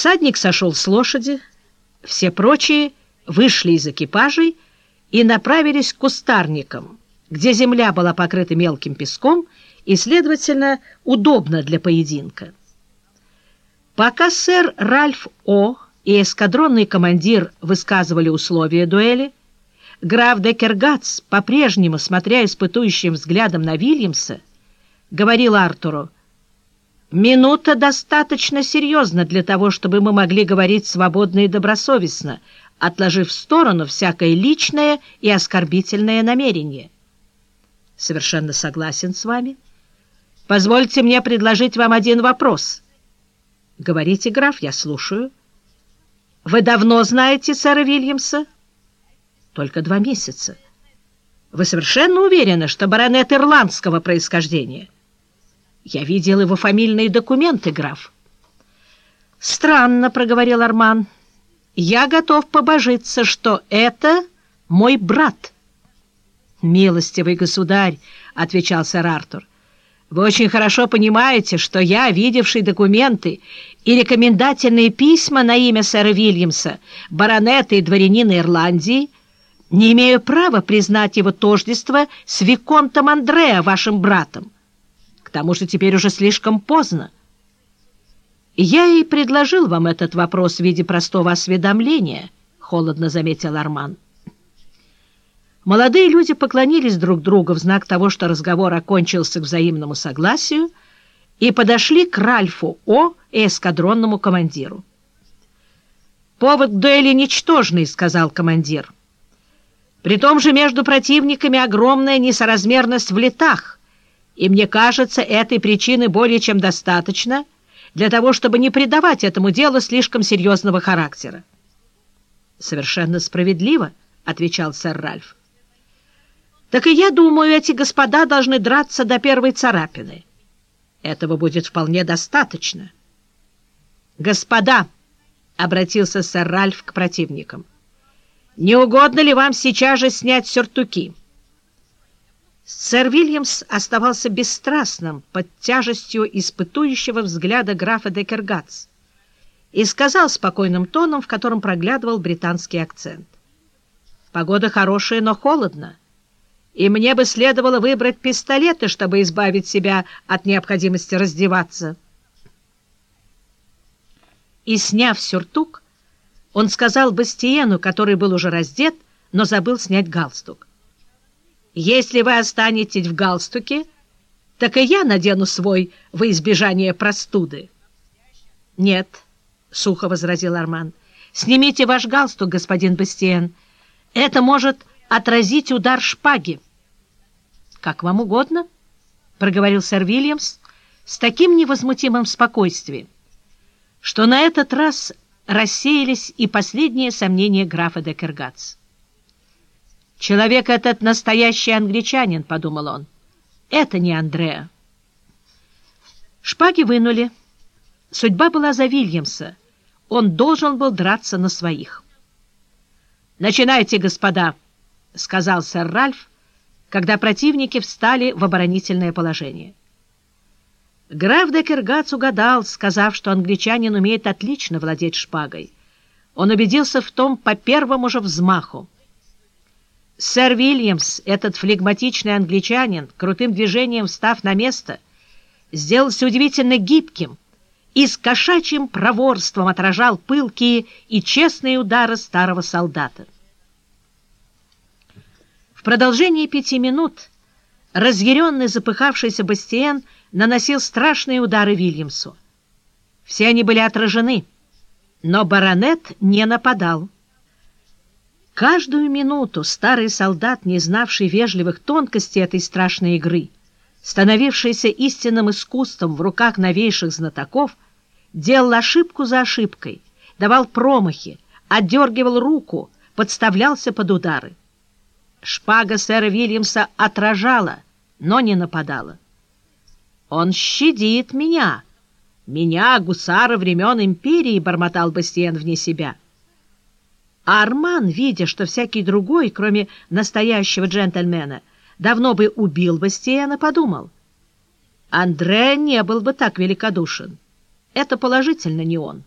Всадник сошел с лошади, все прочие вышли из экипажей и направились к кустарникам, где земля была покрыта мелким песком и, следовательно, удобна для поединка. Пока сэр Ральф О. и эскадронный командир высказывали условия дуэли, граф Декергац, по-прежнему смотря испытующим взглядом на Вильямса, говорил Артуру, «Минута достаточно серьезна для того, чтобы мы могли говорить свободно и добросовестно, отложив в сторону всякое личное и оскорбительное намерение». «Совершенно согласен с вами. Позвольте мне предложить вам один вопрос». «Говорите, граф, я слушаю». «Вы давно знаете сэра Вильямса?» Только два месяца. Вы совершенно уверены, что баронет ирландского происхождения? Я видел его фамильные документы, граф. Странно, — проговорил Арман. Я готов побожиться, что это мой брат. Милостивый государь, — отвечал сэр Артур. Вы очень хорошо понимаете, что я, видевший документы и рекомендательные письма на имя сэра Вильямса, баронета и дворянина Ирландии, — не имею права признать его тождество с Виконтом Андреа, вашим братом. К тому же теперь уже слишком поздно. Я и предложил вам этот вопрос в виде простого осведомления, — холодно заметил Арман. Молодые люди поклонились друг другу в знак того, что разговор окончился к взаимному согласию, и подошли к Ральфу О. и эскадронному командиру. «Повод дуэли ничтожный», — сказал командир. При том же между противниками огромная несоразмерность в летах, и мне кажется, этой причины более чем достаточно для того, чтобы не придавать этому делу слишком серьезного характера. «Совершенно справедливо», — отвечал сэр Ральф. «Так и я думаю, эти господа должны драться до первой царапины. Этого будет вполне достаточно». «Господа», — обратился сэр Ральф к противникам, — не угодно ли вам сейчас же снять сюртуки?» Сэр Вильямс оставался бесстрастным под тяжестью испытующего взгляда графа Декергац и сказал спокойным тоном, в котором проглядывал британский акцент. «Погода хорошая, но холодно, и мне бы следовало выбрать пистолеты, чтобы избавить себя от необходимости раздеваться». И, сняв сюртук, он сказал Бастиену, который был уже раздет, но забыл снять галстук. «Если вы останетесь в галстуке, так и я надену свой во избежание простуды». «Нет», — сухо возразил Арман, — «снимите ваш галстук, господин Бастиен. Это может отразить удар шпаги». «Как вам угодно», — проговорил сэр Вильямс с таким невозмутимым спокойствием, что на этот раз рассеялись и последние сомнения графа де Кергац. «Человек этот настоящий англичанин», — подумал он. «Это не Андреа». Шпаги вынули. Судьба была за Вильямса. Он должен был драться на своих. «Начинайте, господа», — сказал сэр Ральф, когда противники встали в оборонительное положение. Граф Декергац угадал, сказав, что англичанин умеет отлично владеть шпагой. Он убедился в том по первому же взмаху. Сэр Вильямс, этот флегматичный англичанин, крутым движением встав на место, сделался удивительно гибким и с кошачьим проворством отражал пылкие и честные удары старого солдата. В продолжении пяти минут разъяренный запыхавшийся Бастиен — наносил страшные удары Вильямсу. Все они были отражены, но баронет не нападал. Каждую минуту старый солдат, не знавший вежливых тонкостей этой страшной игры, становившийся истинным искусством в руках новейших знатоков, делал ошибку за ошибкой, давал промахи, отдергивал руку, подставлялся под удары. Шпага сэра Вильямса отражала, но не нападала. Он щадит меня. Меня, гусара времен империи, — бормотал Бастиен вне себя. А Арман, видя, что всякий другой, кроме настоящего джентльмена, давно бы убил Бастиена, подумал. Андре не был бы так великодушен. Это положительно не он.